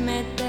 めて